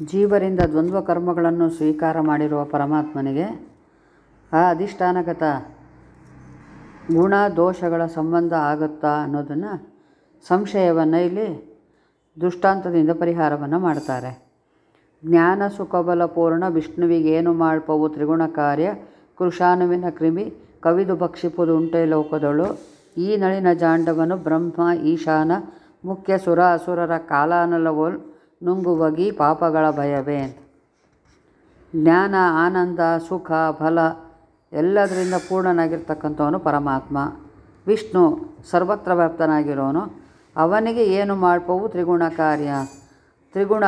ಜೀವರಿಂದ ದ್ವಂದ್ವ ಕರ್ಮಗಳನ್ನು ಸ್ವೀಕಾರ ಮಾಡಿರುವ ಪರಮಾತ್ಮನಿಗೆ ಆ ಅಧಿಷ್ಠಾನಗತ ಗುಣ ದೋಷಗಳ ಸಂಬಂಧ ಆಗುತ್ತಾ ಅನ್ನೋದನ್ನು ಸಂಶಯವನ್ನು ಇಲ್ಲಿ ದುಷ್ಟಾಂತದಿಂದ ಪರಿಹಾರವನ್ನು ಮಾಡ್ತಾರೆ. ಜ್ಞಾನ ಸುಖಬಲ ಪೂರ್ಣ ವಿಷ್ಣುವಿಗೇನು ಮಾಡ್ಪವು ತ್ರಿಗುಣ ಕಾರ್ಯ ಕೃಷಾನುವಿನ ಕ್ರಿಮಿ ಕವಿದು ಭಕ್ಷಿಪುದು ಉಂಟೆ ಲೋಕದಳು ಈ ನಳಿನ ಜಾಂಡವನು ಬ್ರಹ್ಮ ಈಶಾನ ಮುಖ್ಯ ಸುರ ಅಸುರರ ಕಾಲಾನಲವೋಲ್ ನುಂಗುವಗಿ ಪಾಪಗಳ ಭಯವೇ? ಜ್ಞಾನ, ಆನಂದ, ಸುಖ, ಫಲ ಎಲ್ಲದರಿಂದ ಪೂರ್ಣನಾಗಿರ್ತಕ್ಕಂಥವನು ಪರಮಾತ್ಮ. ವಿಷ್ಣು ಸರ್ವತ್ರ ವ್ಯಾಪ್ತನಾಗಿರೋನು. ಅವನಿಗೆ ಏನು ಮಾಡ್ಪವು? ತ್ರಿಗುಣ ಕಾರ್ಯ ತ್ರಿಗುಣ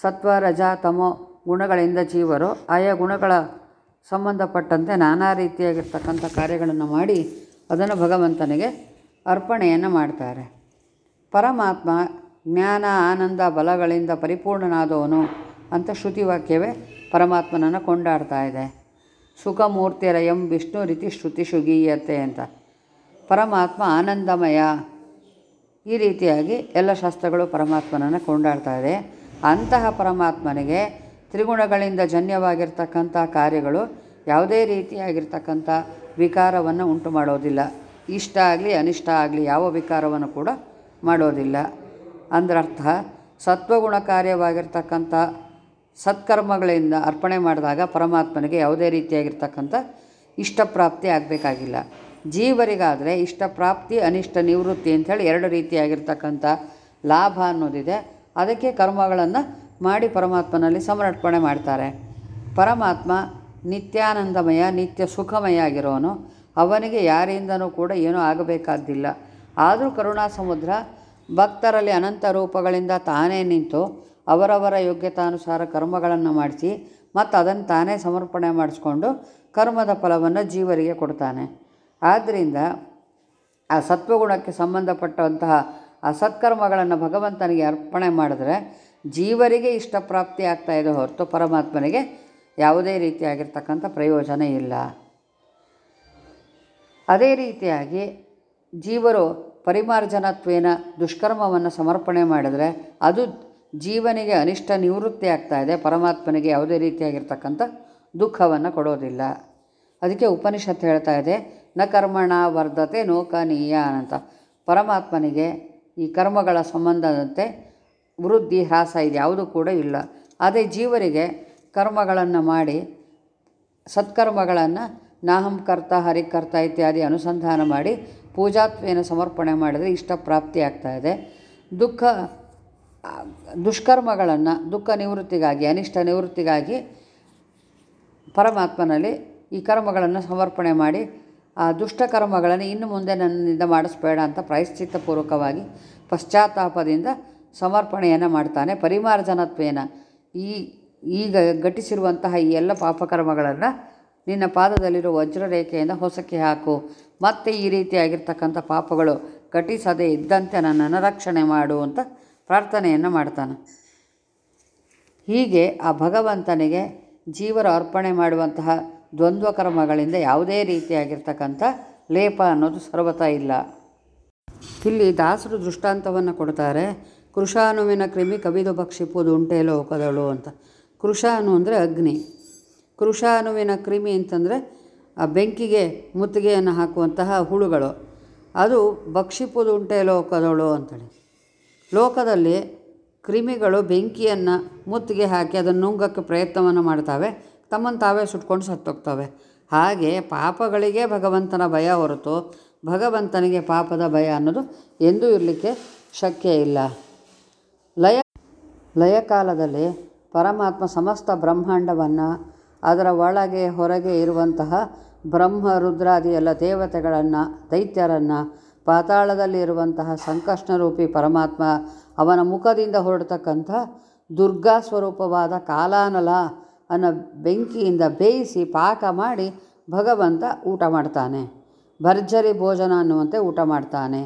ಸತ್ವ, ರಜ, ತಮೋ ಗುಣಗಳಿಂದ ಜೀವರು ಆಯಾ ಗುಣಗಳ ಸಂಬಂಧಪಟ್ಟಂತೆ ನಾನಾ ರೀತಿಯಾಗಿರ್ತಕ್ಕಂಥ ಕಾರ್ಯಗಳನ್ನು ಮಾಡಿ ಅದನ್ನು ಭಗವಂತನಿಗೆ ಅರ್ಪಣೆಯನ್ನು ಮಾಡ್ತಾರೆ. ಪರಮಾತ್ಮ ಜ್ಞಾನ, ಆನಂದ, ಬಲಗಳಿಂದ ಪರಿಪೂರ್ಣನಾದವನು ಅಂತ ಶ್ರುತಿವಾಕ್ಯವೇ ಪರಮಾತ್ಮನನ್ನು ಕೊಂಡಾಡ್ತಾ ಇದೆ. ಸುಖಮೂರ್ತಿರಯಂ ವಿಷ್ಣು ರೀತಿ ಶ್ರುತಿ ಶುಗೀಯತೆ ಅಂತ. ಪರಮಾತ್ಮ ಆನಂದಮಯ. ಈ ರೀತಿಯಾಗಿ ಎಲ್ಲ ಶಾಸ್ತ್ರಗಳು ಪರಮಾತ್ಮನನ್ನು ಕೊಂಡಾಡ್ತಾ ಇದೆ. ಅಂತಹ ಪರಮಾತ್ಮನಿಗೆ ತ್ರಿಗುಣಗಳಿಂದ ಜನ್ಯವಾಗಿರ್ತಕ್ಕಂಥ ಕಾರ್ಯಗಳು ಯಾವುದೇ ರೀತಿಯಾಗಿರ್ತಕ್ಕಂಥ ವಿಕಾರವನ್ನು ಉಂಟು ಮಾಡೋದಿಲ್ಲ ಇಷ್ಟ ಆಗಲಿ ಅನಿಷ್ಟ ಆಗಲಿ ಯಾವ ವಿಕಾರವನ್ನು ಕೂಡ ಮಾಡೋದಿಲ್ಲ. ಅಂದರರ್ಥ ಸತ್ವಗುಣ ಕಾರ್ಯವಾಗಿರ್ತಕ್ಕಂಥ ಸತ್ಕರ್ಮಗಳಿಂದ ಅರ್ಪಣೆ ಮಾಡಿದಾಗ ಪರಮಾತ್ಮನಿಗೆ ಯಾವುದೇ ರೀತಿಯಾಗಿರ್ತಕ್ಕಂಥ ಇಷ್ಟಪ್ರಾಪ್ತಿ ಆಗಬೇಕಾಗಿಲ್ಲ. ಜೀವರಿಗಾದರೆ ಇಷ್ಟಪ್ರಾಪ್ತಿ, ಅನಿಷ್ಟ, ನಿವೃತ್ತಿ ಅಂಥೇಳಿ ಎರಡು ರೀತಿಯಾಗಿರ್ತಕ್ಕಂಥ ಲಾಭ ಅನ್ನೋದಿದೆ. ಅದಕ್ಕೆ ಕರ್ಮಗಳನ್ನು ಮಾಡಿ ಪರಮಾತ್ಮನಲ್ಲಿ ಸಮರ್ಪಣೆ ಮಾಡ್ತಾರೆ. ಪರಮಾತ್ಮ ನಿತ್ಯಾನಂದಮಯ, ನಿತ್ಯ ಸುಖಮಯ ಆಗಿರೋನು. ಅವನಿಗೆ ಯಾರಿಂದನೂ ಕೂಡ ಏನೂ ಆಗಬೇಕಾದ್ದಿಲ್ಲ. ಆದರೂ ಕರುಣಾ ಸಮುದ್ರ ಭಕ್ತರಲ್ಲಿ ಅನಂತ ರೂಪಗಳಿಂದ ತಾನೇ ನಿಂತು ಅವರವರ ಯೋಗ್ಯತಾನುಸಾರ ಕರ್ಮಗಳನ್ನು ಮಾಡಿಸಿ ಮತ್ತು ಅದನ್ನು ತಾನೇ ಸಮರ್ಪಣೆ ಮಾಡಿಸ್ಕೊಂಡು ಕರ್ಮದ ಫಲವನ್ನು ಜೀವರಿಗೆ ಕೊಡ್ತಾನೆ. ಆದ್ದರಿಂದ ಆ ಸತ್ವಗುಣಕ್ಕೆ ಸಂಬಂಧಪಟ್ಟಂತಹ ಆ ಸತ್ಕರ್ಮಗಳನ್ನು ಭಗವಂತನಿಗೆ ಅರ್ಪಣೆ ಮಾಡಿದ್ರೆ ಜೀವರಿಗೆ ಇಷ್ಟಪ್ರಾಪ್ತಿ ಆಗ್ತಾ ಇದೆ ಹೊರತು ಪರಮಾತ್ಮನಿಗೆ ಯಾವುದೇ ರೀತಿಯಾಗಿರ್ತಕ್ಕಂಥ ಪ್ರಯೋಜನ ಇಲ್ಲ. ಅದೇ ರೀತಿಯಾಗಿ ಜೀವರು ಪರಿಮಾರ್ಜನತ್ವೇನ ದುಷ್ಕರ್ಮವನ್ನು ಸಮರ್ಪಣೆ ಮಾಡಿದರೆ ಅದು ಜೀವನಿಗೆ ಅನಿಷ್ಟ ನಿವೃತ್ತಿ ಆಗ್ತಾ ಇದೆ, ಪರಮಾತ್ಮನಿಗೆ ಯಾವುದೇ ರೀತಿಯಾಗಿರ್ತಕ್ಕಂಥ ದುಃಖವನ್ನು ಕೊಡೋದಿಲ್ಲ. ಅದಕ್ಕೆ ಉಪನಿಷತ್ತು ಹೇಳ್ತಾ ಇದೆ, ನ ಕರ್ಮಣ ವರ್ಧತೆ ನೋಕನೀಯ ಅಂತ. ಪರಮಾತ್ಮನಿಗೆ ಈ ಕರ್ಮಗಳ ಸಂಬಂಧದಂತೆ ವೃದ್ಧಿ, ಹ್ರಾಸ ಇದು ಯಾವುದೂ ಕೂಡ ಇಲ್ಲ. ಅದೇ ಜೀವರಿಗೆ ಕರ್ಮಗಳನ್ನು ಮಾಡಿ, ಸತ್ಕರ್ಮಗಳನ್ನು ನಾಹಂಕರ್ತ ಹರಿಕರ್ತ ಇತ್ಯಾದಿ ಅನುಸಂಧಾನ ಮಾಡಿ ಪೂಜಾತ್ವೇನ ಸಮರ್ಪಣೆ ಮಾಡಿದರೆ ಇಷ್ಟ ಪ್ರಾಪ್ತಿ ಆಗ್ತಾ ಇದೆ. ದುಃಖ ದುಷ್ಕರ್ಮಗಳನ್ನು, ದುಃಖ ನಿವೃತ್ತಿಗಾಗಿ, ಅನಿಷ್ಟ ನಿವೃತ್ತಿಗಾಗಿ ಪರಮಾತ್ಮನಲ್ಲಿ ಈ ಕರ್ಮಗಳನ್ನು ಸಮರ್ಪಣೆ ಮಾಡಿ, ಆ ದುಷ್ಟಕರ್ಮಗಳನ್ನು ಇನ್ನು ಮುಂದೆ ನನ್ನಿಂದ ಮಾಡಿಸ್ಬೇಡ ಅಂತ ಪ್ರಾಯಶ್ಚಿತ್ತಪೂರ್ವಕವಾಗಿ ಪಶ್ಚಾತ್ತಾಪದಿಂದ ಸಮರ್ಪಣೆಯನ್ನು ಮಾಡ್ತಾನೆ. ಪರಿಮಾರ್ಜನತ್ವೇನ ಈ, ಈಗ ಘಟಿಸಿರುವಂತಹ ಈ ಎಲ್ಲ ಪಾಪಕರ್ಮಗಳನ್ನು ನಿನ್ನ ಪಾದದಲ್ಲಿರುವ ವಜ್ರರೇಖೆಯಿಂದ ಹೊಸಕ್ಕೆ ಹಾಕು. ಮತ್ತೆ ಈ ರೀತಿಯಾಗಿರ್ತಕ್ಕಂಥ ಪಾಪಗಳು ಘಟಿಸದೇ ಇದ್ದಂತೆ ನನ್ನನ್ನು ರಕ್ಷಣೆ ಮಾಡು ಅಂತ ಪ್ರಾರ್ಥನೆಯನ್ನು ಮಾಡ್ತಾನೆ. ಹೀಗೆ ಆ ಭಗವಂತನಿಗೆ ಜೀವರ ಅರ್ಪಣೆ ಮಾಡುವಂತಹ ದ್ವಂದ್ವ ಕರ್ಮಗಳಿಂದ ಯಾವುದೇ ರೀತಿಯಾಗಿರ್ತಕ್ಕಂಥ ಲೇಪ ಅನ್ನೋದು ಸರ್ವತಾ ಇಲ್ಲ. ಇಲ್ಲಿ ದಾಸರು ದೃಷ್ಟಾಂತವನ್ನು ಕೊಡ್ತಾರೆ ಕೃಷಾನುವಿನ ಕ್ರಿಮಿ ಕವಿದು ಭಕ್ಷಿಪುದು ಉಂಟೆ ಲೋಕದಳು ಅಂತ. ಕೃಷಾನು ಅಂದರೆ ಅಗ್ನಿ. ಕೃಷಾನುವಿನ ಕ್ರಿಮಿ ಅಂತಂದರೆ ಬೆಂಕಿಗೆ ಮುತ್ತಿಗೆಯನ್ನು ಹಾಕುವಂತಹ ಹುಳುಗಳು. ಅದು ಭಕ್ಷಿಪುದುಂಟೆ ಲೋಕದಳು ಅಂತೇಳಿ. ಲೋಕದಲ್ಲಿ ಕ್ರಿಮಿಗಳು ಬೆಂಕಿಯನ್ನು ಮುತ್ತಿಗೆ ಹಾಕಿ ಅದನ್ನು ನುಂಗಕ್ಕೆ ಪ್ರಯತ್ನವನ್ನು ಮಾಡ್ತವೆ. ತಮ್ಮನ್ನು ತಾವೇ ಸುಟ್ಕೊಂಡು ಸತ್ತೋಗ್ತವೆ. ಹಾಗೆ ಪಾಪಗಳಿಗೆ ಭಗವಂತನ ಭಯ ಹೊರತು ಭಗವಂತನಿಗೆ ಪಾಪದ ಭಯ ಅನ್ನೋದು ಎಂದೂ ಇರಲಿಕ್ಕೆ ಶಕ್ಯ ಇಲ್ಲ. ಲಯ, ಲಯಕಾಲದಲ್ಲಿ ಪರಮಾತ್ಮ ಸಮಸ್ತ ಬ್ರಹ್ಮಾಂಡವನ್ನು ಅದರ ಒಳಗೆ ಹೊರಗೆ ಇರುವಂತಹ ಬ್ರಹ್ಮ ರುದ್ರಾದಿ ಎಲ್ಲ ದೇವತೆಗಳನ್ನು, ದೈತ್ಯರನ್ನು ಪಾತಾಳದಲ್ಲಿ ಇರುವಂತಹ ಸಂಕಷ್ಟರೂಪಿ ಪರಮಾತ್ಮ ಅವನ ಮುಖದಿಂದ ಹೊರಡ್ತಕ್ಕಂಥ ದುರ್ಗಾ ಸ್ವರೂಪವಾದ ಕಾಲಾನಲ ಅನ್ನೋ ಬೆಂಕಿಯಿಂದ ಬೇಯಿಸಿ ಪಾಕ ಮಾಡಿ ಭಗವಂತ ಊಟ ಮಾಡ್ತಾನೆ. ಭರ್ಜರಿ ಭೋಜನ ಅನ್ನುವಂತೆ ಊಟ ಮಾಡ್ತಾನೆ.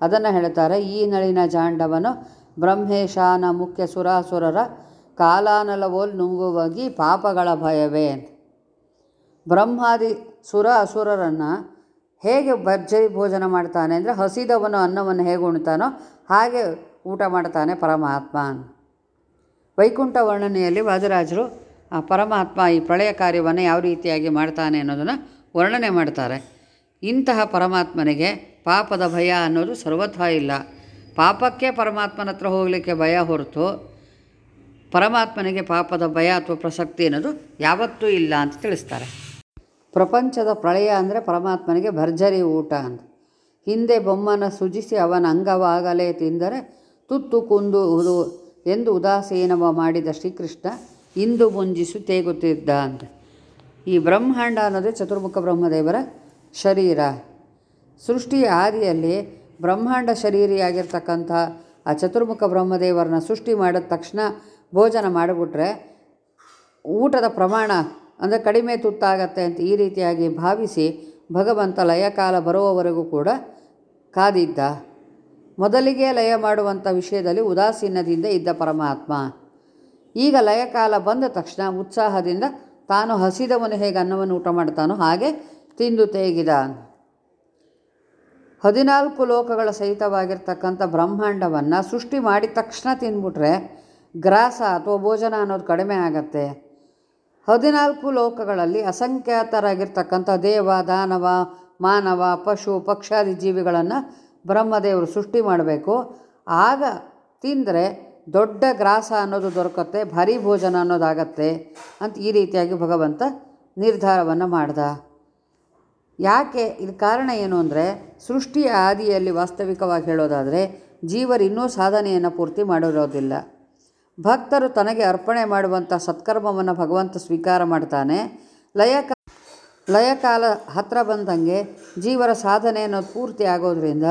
ಅದನ್ನು ಹೇಳ್ತಾರೆ, ಈ ನಳಿನ ಜಾಂಡವನು ಬ್ರಹ್ಮೇಶಾನ ಮುಖ್ಯ ಸುರಾಸುರರ ಕಾಲಾನಲವೋಲ್ ನುಂಗುವಾಗಿ ಪಾಪಗಳ ಭಯವೇ ಬ್ರಹ್ಮಾದಿ ಸುರ ಅಸುರರನ್ನು ಹೇಗೆ ಭರ್ಜರಿ ಭೋಜನ ಮಾಡ್ತಾನೆ ಅಂದರೆ ಹಸಿದವನು ಅನ್ನವನ್ನು ಹೇಗೆ ಉಣ್ತಾನೋ ಹಾಗೆ ಊಟ ಮಾಡ್ತಾನೆ ಪರಮಾತ್ಮ. ವೈಕುಂಠ ವರ್ಣನೆಯಲ್ಲಿ ವಾದರಾಜರು ಆ ಪರಮಾತ್ಮ ಈ ಪ್ರಳಯ ಕಾರ್ಯವನ್ನು ಯಾವ ರೀತಿಯಾಗಿ ಮಾಡ್ತಾನೆ ಅನ್ನೋದನ್ನು ವರ್ಣನೆ ಮಾಡ್ತಾರೆ. ಇಂತಹ ಪರಮಾತ್ಮನಿಗೆ ಪಾಪದ ಭಯ ಅನ್ನೋದು ಸರ್ವಥಾ ಇಲ್ಲ. ಪಾಪಕ್ಕೆ ಪರಮಾತ್ಮನ ಹತ್ರ ಹೋಗಲಿಕ್ಕೆ ಭಯ ಹೊರತು ಪರಮಾತ್ಮನಿಗೆ ಪಾಪದ ಭಯ ಅಥವಾ ಪ್ರಸಕ್ತಿ ಅನ್ನೋದು ಯಾವತ್ತೂ ಇಲ್ಲ ಅಂತ ತಿಳಿಸ್ತಾರೆ. ಪ್ರಪಂಚದ ಪ್ರಳಯ ಅಂದರೆ ಪರಮಾತ್ಮನಿಗೆ ಭರ್ಜರಿ ಊಟ ಅಂತ. ಹಿಂದೆ ಬೊಮ್ಮನ ಸೃಜಿಸಿ ಅವನ ಅಂಗವಾಗಲೇ ತಿಂದರೆ ತುತ್ತು ಕುಂದುವುದು ಎಂದು ಉದಾಸೀನವ ಮಾಡಿದ ಶ್ರೀಕೃಷ್ಣ ಇಂದು ಮುಂಜಿಸು ತೇಗುತ್ತಿದ್ದ ಅಂತ. ಈ ಬ್ರಹ್ಮಾಂಡ ಅನ್ನೋದೇ ಚತುರ್ಮುಖ ಬ್ರಹ್ಮದೇವರ ಶರೀರ. ಸೃಷ್ಟಿಯ ಆದಿಯಲ್ಲಿ ಬ್ರಹ್ಮಾಂಡ ಶರೀರಿಯಾಗಿರ್ತಕ್ಕಂಥ ಆ ಚತುರ್ಮುಖ ಬ್ರಹ್ಮದೇವರನ್ನ ಸೃಷ್ಟಿ ಮಾಡಿದ ತಕ್ಷಣ ಭೋಜನ ಮಾಡಿಬಿಟ್ರೆ ಊಟದ ಪ್ರಮಾಣ ಅಂದರೆ ಕಡಿಮೆ ತುತ್ತಾಗತ್ತೆ ಅಂತ ಈ ರೀತಿಯಾಗಿ ಭಾವಿಸಿ ಭಗವಂತ ಲಯಕಾಲ ಬರುವವರೆಗೂ ಕೂಡ ಕಾದಿದ್ದ. ಮೊದಲಿಗೆ ಲಯ ಮಾಡುವಂಥ ವಿಷಯದಲ್ಲಿ ಉದಾಸೀನದಿಂದ ಇದ್ದ ಪರಮಾತ್ಮ. ಈಗ ಲಯಕಾಲ ಬಂದ ತಕ್ಷಣ ಉತ್ಸಾಹದಿಂದ ತಾನು ಹಸಿದವನು ಹೇಗೆ ಅನ್ನವನ್ನು ಊಟ ಮಾಡ್ತಾನೋ ಹಾಗೆ ತಿಂದು ತೇಗಿದ. ಹದಿನಾಲ್ಕು ಲೋಕಗಳ ಸಹಿತವಾಗಿರ್ತಕ್ಕಂಥ ಬ್ರಹ್ಮಾಂಡವನ್ನು ಸೃಷ್ಟಿ ಮಾಡಿದ ತಕ್ಷಣ ತಿಂದ್ಬಿಟ್ರೆ ಗ್ರಾಸ ಅಥವಾ ಭೋಜನ ಅನ್ನೋದು ಕಡಿಮೆ ಆಗತ್ತೆ. ಹದಿನಾಲ್ಕು ಲೋಕಗಳಲ್ಲಿ ಅಸಂಖ್ಯಾತರಾಗಿರ್ತಕ್ಕಂಥ ದೇವ, ದಾನವ, ಮಾನವ, ಪಶು, ಪಕ್ಷಾದಿ ಜೀವಿಗಳನ್ನು ಬ್ರಹ್ಮದೇವರು ಸೃಷ್ಟಿ ಮಾಡಬೇಕು. ಆಗ ತಿಂದರೆ ದೊಡ್ಡ ಗ್ರಾಸ ಅನ್ನೋದು ದೊರಕತ್ತೆ ಭಾರಿ ಭೋಜನ ಅನ್ನೋದಾಗತ್ತೆ ಅಂತ ಈ ರೀತಿಯಾಗಿ ಭಗವಂತ ನಿರ್ಧಾರವನ್ನು ಮಾಡ್ದ. ಯಾಕೆ? ಇದು ಕಾರಣ ಏನು ಅಂದರೆ, ಸೃಷ್ಟಿಯ ಆದಿಯಲ್ಲಿ ವಾಸ್ತವಿಕವಾಗಿ ಹೇಳೋದಾದರೆ, ಜೀವರು ಇನ್ನೂ ಸಾಧನೆಯನ್ನು ಪೂರ್ತಿ ಮಾಡಿರೋದಿಲ್ಲ. ಭಕ್ತರು ತನಗೆ ಅರ್ಪಣೆ ಮಾಡುವಂಥ ಸತ್ಕರ್ಮವನ್ನು ಭಗವಂತ ಸ್ವೀಕಾರ ಮಾಡ್ತಾನೆ. ಲಯಕ ಲಯಕಾಲ ಹತ್ರ ಬಂದಂಗೆ ಜೀವರ ಸಾಧನೆ ಅನ್ನೋದು ಪೂರ್ತಿ ಆಗೋದ್ರಿಂದ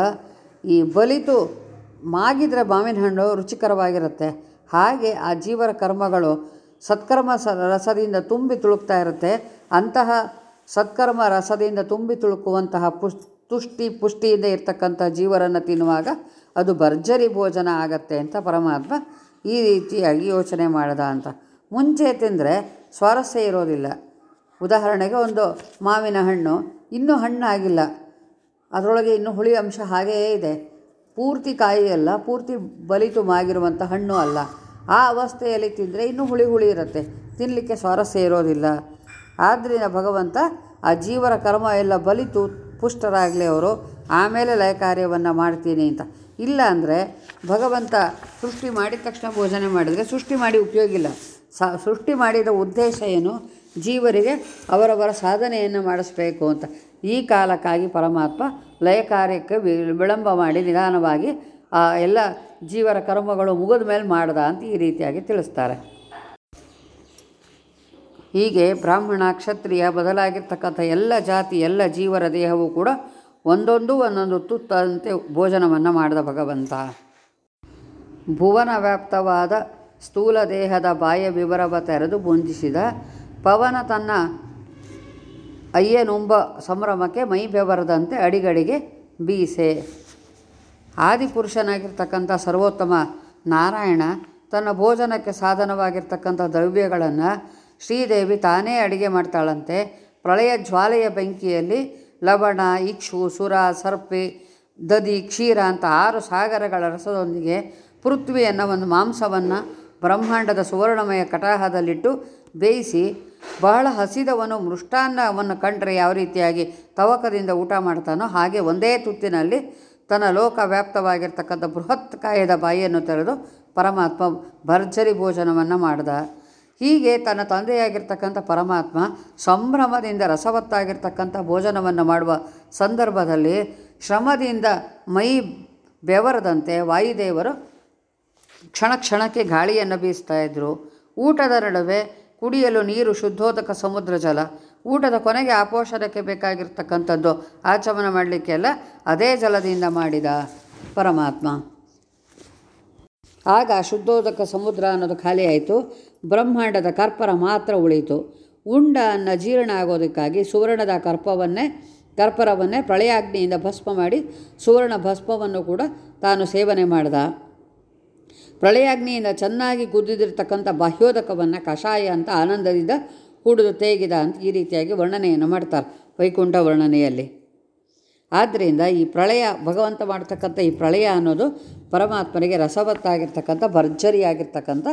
ಈ ಬಲಿತು ಮಾಗಿದ್ರೆ ಮಾವಿನ ಹಣ್ಣು ರುಚಿಕರವಾಗಿರುತ್ತೆ. ಹಾಗೆ ಆ ಜೀವರ ಕರ್ಮಗಳು ಸತ್ಕರ್ಮ ರಸದಿಂದ ತುಂಬಿ ತುಳುಕ್ತಾ ಇರುತ್ತೆ. ಅಂತಹ ಸತ್ಕರ್ಮ ರಸದಿಂದ ತುಂಬಿ ತುಳುಕುವಂತಹ ಪುಷ್ ತುಷ್ಟಿ ಪುಷ್ಟಿಯಿಂದ ಇರ್ತಕ್ಕಂಥ ಜೀವರನ್ನು ತಿನ್ನುವಾಗ ಅದು ಭರ್ಜರಿ ಭೋಜನ ಆಗತ್ತೆ ಅಂತ ಪರಮಾತ್ಮ ಈ ರೀತಿಯಾಗಿ ಯೋಚನೆ ಮಾಡಿದ ಅಂತ. ಮುಂಚೆ ತಿಂದರೆ ಸ್ವಾರಸ್ಯ ಇರೋದಿಲ್ಲ. ಉದಾಹರಣೆಗೆ ಒಂದು ಮಾವಿನ ಹಣ್ಣು, ಇನ್ನೂ ಹಣ್ಣಾಗಿಲ್ಲ. ಅದರೊಳಗೆ ಇನ್ನೂ ಹುಳಿ ಅಂಶ ಹಾಗೇ ಇದೆ. ಪೂರ್ತಿ ಕಾಯಿ ಅಲ್ಲ, ಪೂರ್ತಿ ಬಲಿತು ಮಾಗಿರುವಂಥ ಹಣ್ಣು ಅಲ್ಲ. ಆ ಅವಸ್ಥೆಯಲ್ಲಿ ತಿಂದರೆ ಇನ್ನೂ ಹುಳಿ ಹುಳಿ ಇರುತ್ತೆ. ತಿನ್ನಲಿಕ್ಕೆ ಸ್ವಾರಸ್ಯ ಇರೋದಿಲ್ಲ. ಆದ್ದರಿಂದ ಭಗವಂತ ಆ ಜೀವರ ಕರ್ಮ ಎಲ್ಲ ಬಲಿತು ಪುಷ್ಟರಾಗಲಿ ಅವರು, ಆಮೇಲೆ ಲಯ ಕಾರ್ಯವನ್ನು ಮಾಡ್ತೀನಿ ಅಂತ. ಇಲ್ಲ ಅಂದರೆ ಭಗವಂತ ಸೃಷ್ಟಿ ಮಾಡಿದ ತಕ್ಷಣ ಭೋಜನೆ ಮಾಡಿದರೆ ಸೃಷ್ಟಿ ಮಾಡಿ ಉಪಯೋಗ ಇಲ್ಲ. ಸೃಷ್ಟಿ ಮಾಡಿದ ಉದ್ದೇಶ ಏನು? ಜೀವರಿಗೆ ಅವರವರ ಸಾಧನೆಯನ್ನು ಮಾಡಿಸ್ಬೇಕು ಅಂತ. ಈ ಕಾಲಕ್ಕಾಗಿ ಪರಮಾತ್ಮ ಲಯ ಕಾರ್ಯಕ್ಕೆ ವಿಳಂಬ ಮಾಡಿ ನಿಧಾನವಾಗಿ ಆ ಎಲ್ಲ ಜೀವರ ಕರ್ಮಗಳು ಮುಗಿದ ಮೇಲೆ ಮಾಡ್ದ ಅಂತ ಈ ರೀತಿಯಾಗಿ ತಿಳಿಸ್ತಾರೆ. ಹೀಗೆ ಬ್ರಾಹ್ಮಣ, ಕ್ಷತ್ರಿಯ ಬದಲಾಗಿರ್ತಕ್ಕಂಥ ಎಲ್ಲ ಜಾತಿ, ಎಲ್ಲ ಜೀವರ ದೇಹವೂ ಕೂಡ ಒಂದೊಂದು ಒಂದೊಂದು ತುತ್ತಂತೆ ಭೋಜನವನ್ನು ಮಾಡಿದ ಭಗವಂತ. ಭುವನ ವ್ಯಾಪ್ತವಾದ ಸ್ಥೂಲ ದೇಹದ ಬಾಯ ವಿವರವ ತೆರೆದು ಭುಂಜಿಸಿದ ಪವನ ತನ್ನ ಅಯ್ಯನುಂಬ ಸಂಭ್ರಮಕ್ಕೆ ಮೈ ಬೆವರದಂತೆ ಅಡಿಗಡಿಗೆ ಬೀಸೆ. ಆದಿಪುರುಷನಾಗಿರ್ತಕ್ಕಂಥ ಸರ್ವೋತ್ತಮ ನಾರಾಯಣ ತನ್ನ ಭೋಜನಕ್ಕೆ ಸಾಧನವಾಗಿರ್ತಕ್ಕಂಥ ದ್ರವ್ಯಗಳನ್ನು ಶ್ರೀದೇವಿ ತಾನೇ ಅಡಿಗೆ ಮಾಡ್ತಾಳಂತೆ. ಪ್ರಳಯ ಜ್ವಾಲೆಯ ಬೆಂಕಿಯಲ್ಲಿ ಲವಣ, ಇಕ್ಷು, ಸುರ, ಸರ್ಪೆ ದದಿ ಕ್ಷೀರ ಅಂತ ಆರು ಸಾಗರಗಳ ರಸದೊಂದಿಗೆ ಪೃಥ್ವಿಯನ್ನು ಒಂದು ಮಾಂಸವನ್ನು ಬ್ರಹ್ಮಾಂಡದ ಸುವರ್ಣಮಯ ಕಟಾಹದಲ್ಲಿಟ್ಟು ಬೇಯಿಸಿ ಬಹಳ ಹಸಿದವನು ಮೃಷ್ಟಾನ್ನವನ್ನು ಕಂಡರೆ ಯಾವ ರೀತಿಯಾಗಿ ತವಕದಿಂದ ಊಟ ಮಾಡ್ತಾನೋ ಹಾಗೆ ಒಂದೇ ತುತ್ತಿನಲ್ಲಿ ತನ್ನ ಲೋಕ ವ್ಯಾಪ್ತವಾಗಿರ್ತಕ್ಕಂಥ ಬೃಹತ್ ಕಾಯದ ಬಾಯಿಯನ್ನು ತೆರೆದು ಪರಮಾತ್ಮ ಭರ್ಜರಿ ಭೋಜನವನ್ನು ಮಾಡ್ದ. ಹೀಗೆ ತನ್ನ ತಂದೆಯಾಗಿರ್ತಕ್ಕಂಥ ಪರಮಾತ್ಮ ಸಂಭ್ರಮದಿಂದ ರಸವತ್ತಾಗಿರ್ತಕ್ಕಂಥ ಭೋಜನವನ್ನು ಮಾಡುವ ಸಂದರ್ಭದಲ್ಲಿ ಶ್ರಮದಿಂದ ಮೈ ಬೆವರದಂತೆ ವಾಯುದೇವರು ಕ್ಷಣ ಕ್ಷಣಕ್ಕೆ ಗಾಳಿಯನ್ನು ಬೀಸ್ತಾ ಇದ್ದರು ಊಟದ ನಡುವೆ ಕುಡಿಯಲು ನೀರು ಶುದ್ಧೋದಕ ಸಮುದ್ರ ಜಲ, ಊಟದ ಕೊನೆಗೆ ಆಪೋಷಣಕ್ಕೆ ಬೇಕಾಗಿರ್ತಕ್ಕಂಥದ್ದು ಆಚಮನ ಮಾಡಲಿಕ್ಕೆಲ್ಲ ಅದೇ ಜಲದಿಂದ ಮಾಡಿದ ಪರಮಾತ್ಮ. ಆಗ ಶುದ್ಧೋದಕ ಸಮುದ್ರ ಅನ್ನೋದು ಖಾಲಿ ಆಯಿತು. ಬ್ರಹ್ಮಾಂಡದ ಕರ್ಪರ ಮಾತ್ರ ಉಳಿಯಿತು. ಉಂಡ ಅನ್ನ ಜೀರ್ಣ ಆಗೋದಕ್ಕಾಗಿ ಸುವರ್ಣದ ಕರ್ಪವನ್ನೇ, ಕರ್ಪರವನ್ನೇ ಪ್ರಳಯಾಗ್ನಿಯಿಂದ ಭಸ್ಮ ಮಾಡಿ ಸುವರ್ಣ ಭಸ್ಮವನ್ನು ಕೂಡ ತಾನು ಸೇವನೆ ಮಾಡಿದ. ಪ್ರಳಯಾಗ್ನಿಯಿಂದ ಚೆನ್ನಾಗಿ ಕುದಿದಿರ್ತಕ್ಕಂಥ ಬಾಹ್ಯೋದಕವನ್ನು ಕಷಾಯ ಅಂತ ಆನಂದದಿಂದ ಕುಡಿದು ತೇಗಿದ ಅಂತ ಈ ರೀತಿಯಾಗಿ ವರ್ಣನೆಯನ್ನು ಮಾಡ್ತಾರೆ ವೈಕುಂಠ ವರ್ಣನೆಯಲ್ಲಿ. ಆದ್ದರಿಂದ ಈ ಪ್ರಳಯ, ಭಗವಂತ ಮಾಡ್ತಕ್ಕಂಥ ಈ ಪ್ರಳಯ ಅನ್ನೋದು ಪರಮಾತ್ಮನಿಗೆ ರಸವತ್ತಾಗಿರ್ತಕ್ಕಂಥ, ಭರ್ಜರಿಯಾಗಿರ್ತಕ್ಕಂಥ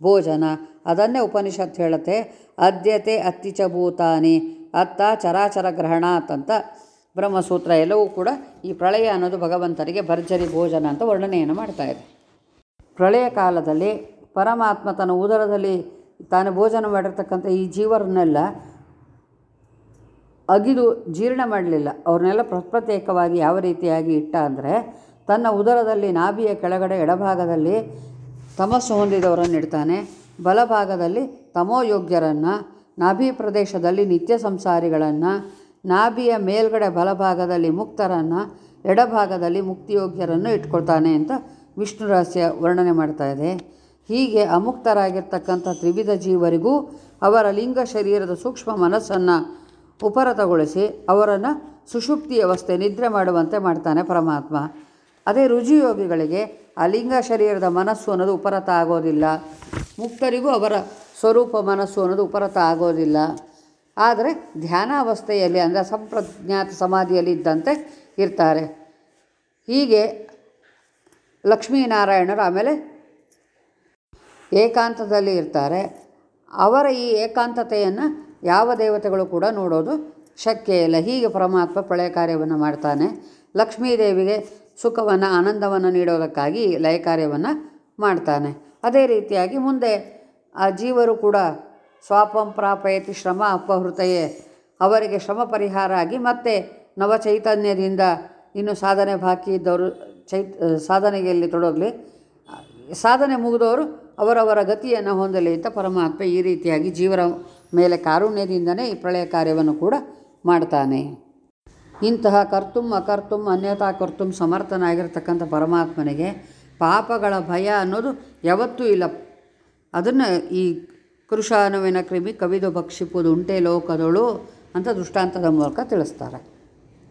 ಭೋಜನ. ಅದನ್ನೇ ಉಪನಿಷತ್ ಹೇಳುತ್ತೆ, ಅದ್ಯತೆ ಅತ್ತಿಚ ಭೂತಾನಿ, ಅತ್ತ ಚರಾಚರ ಗ್ರಹಣ ಅಂತ ಬ್ರಹ್ಮಸೂತ್ರ ಎಲ್ಲವೂ ಕೂಡ ಈ ಪ್ರಳಯ ಅನ್ನೋದು ಭಗವಂತನಿಗೆ ಭರ್ಜರಿ ಭೋಜನ ಅಂತ ವರ್ಣನೆಯನ್ನು ಮಾಡ್ತಾ ಇದೆ. ಪ್ರಳಯ ಕಾಲದಲ್ಲಿ ಪರಮಾತ್ಮ ತನ್ನ ಉದರದಲ್ಲಿ ತಾನು ಭೋಜನ ಮಾಡಿರ್ತಕ್ಕಂಥ ಈ ಜೀವರನ್ನೆಲ್ಲ ಅಗಿದು ಜೀರ್ಣ ಮಾಡಲಿಲ್ಲ. ಅವ್ರನ್ನೆಲ್ಲ ಪ್ರತ್ಯೇಕವಾಗಿ ಯಾವ ರೀತಿಯಾಗಿ ಇಟ್ಟ ಅಂದರೆ ತನ್ನ ಉದರದಲ್ಲಿ ನಾಭಿಯ ಕೆಳಗಡೆ ಎಡಭಾಗದಲ್ಲಿ ತಮಸ್ಸು ಹೊಂದಿದವರನ್ನು ಇಡ್ತಾನೆ. ಬಲಭಾಗದಲ್ಲಿ ತಮೋಯೋಗ್ಯರನ್ನು ನಾಭಿ ಪ್ರದೇಶದಲ್ಲಿ ನಿತ್ಯ ಸಂಸಾರಿಗಳನ್ನು, ನಾಭಿಯ ಮೇಲ್ಗಡೆ ಬಲಭಾಗದಲ್ಲಿ ಮುಕ್ತರನ್ನು, ಎಡಭಾಗದಲ್ಲಿ ಮುಕ್ತಿಯೋಗ್ಯರನ್ನು ಇಟ್ಕೊಳ್ತಾನೆ ಅಂತ ವಿಷ್ಣು ರಹಸ್ಯ ವರ್ಣನೆ ಮಾಡ್ತಾ ಇದೆ. ಹೀಗೆ ಅಮುಕ್ತರಾಗಿರ್ತಕ್ಕಂಥ ತ್ರಿವಿಧ ಜೀವರಿಗೂ ಅವರ ಲಿಂಗ ಶರೀರದ ಸೂಕ್ಷ್ಮ ಮನಸ್ಸನ್ನು ಉಪರತಗೊಳಿಸಿ ಅವರನ್ನು ಸುಷುಪ್ತಿ ಅವಸ್ಥೆ ನಿದ್ರೆ ಮಾಡುವಂತೆ ಮಾಡ್ತಾನೆ ಪರಮಾತ್ಮ. ಅದೇ ರುಜಿಯೋಗಿಗಳಿಗೆ ಆ ಲಿಂಗ ಶರೀರದ ಮನಸ್ಸು ಅನ್ನೋದು ಉಪರತ ಆಗೋದಿಲ್ಲ. ಮುಕ್ತರಿಗೂ ಅವರ ಸ್ವರೂಪ ಮನಸ್ಸು ಅನ್ನೋದು ಉಪರತ ಆಗೋದಿಲ್ಲ. ಆದರೆ ಧ್ಯಾನಾವಸ್ಥೆಯಲ್ಲಿ ಅಂದರೆ ಸಂಪ್ರಜ್ಞಾತ ಸಮಾಧಿಯಲ್ಲಿ ಇದ್ದಂತೆ ಇರ್ತಾರೆ. ಹೀಗೆ ಲಕ್ಷ್ಮೀನಾರಾಯಣರು ಆಮೇಲೆ ಏಕಾಂತದಲ್ಲಿ ಇರ್ತಾರೆ. ಅವರ ಈ ಏಕಾಂತತೆಯನ್ನು ಯಾವ ದೇವತೆಗಳು ಕೂಡ ನೋಡೋದು ಶಕ್ಯ ಇಲ್ಲ. ಹೀಗೆ ಪರಮಾತ್ಮ ಪ್ರಳಯ ಕಾರ್ಯವನ್ನು ಮಾಡ್ತಾನೆ. ಲಕ್ಷ್ಮೀದೇವಿಗೆ ಸುಖವನ್ನು, ಆನಂದವನ್ನು ನೀಡೋದಕ್ಕಾಗಿ ಲಯ ಕಾರ್ಯವನ್ನು ಮಾಡ್ತಾನೆ. ಅದೇ ರೀತಿಯಾಗಿ ಮುಂದೆ ಆ ಜೀವರು ಕೂಡ ಸ್ವಾಪಂ ಪ್ರಾಪಯತಿ ಶ್ರಮ ಅಪಹೃತಯೇ. ಅವರಿಗೆ ಶ್ರಮ ಪರಿಹಾರ ಆಗಿ ಮತ್ತೆ ನವ ಚೈತನ್ಯದಿಂದ ಇನ್ನು ಸಾಧನೆ ಬಾಕಿ ಇದ್ದವರು, ಚೈತ್ ಸಾಧನೆಯಲ್ಲಿ ತೊಡಗಲಿ. ಸಾಧನೆ ಮುಗಿದವರು ಅವರವರ ಗತಿಯನ್ನು ಹೊಂದಲಿ ಅಂತ ಪರಮಾತ್ಮ ಈ ರೀತಿಯಾಗಿ ಜೀವರ ಮೇಲೆ ಕಾರುಣ್ಯದಿಂದನೇ ಈ ಪ್ರಳಯ ಕಾರ್ಯವನ್ನು ಕೂಡ ಮಾಡ್ತಾನೆ. ಇಂತಹ ಕರ್ತುಂ ಅಕರ್ತುಂ ಅನ್ಯತಾ ಕರ್ತುಂ ಸಮರ್ಥನಾಗಿರ್ತಕ್ಕಂಥ ಪರಮಾತ್ಮನಿಗೆ ಪಾಪಗಳ ಭಯ ಅನ್ನೋದು ಯಾವತ್ತೂ ಇಲ್ಲ. ಅದನ್ನು ಈ ಕೃಷಾನುವಿನ ಕ್ರಿಮಿ ಕವಿದು ಭಕ್ಷಿಪುದು ಉಂಟೆ ಲೋಕದಳು ಅಂತ ದೃಷ್ಟಾಂತದ ಮೂಲಕ ತಿಳಿಸ್ತಾರೆ.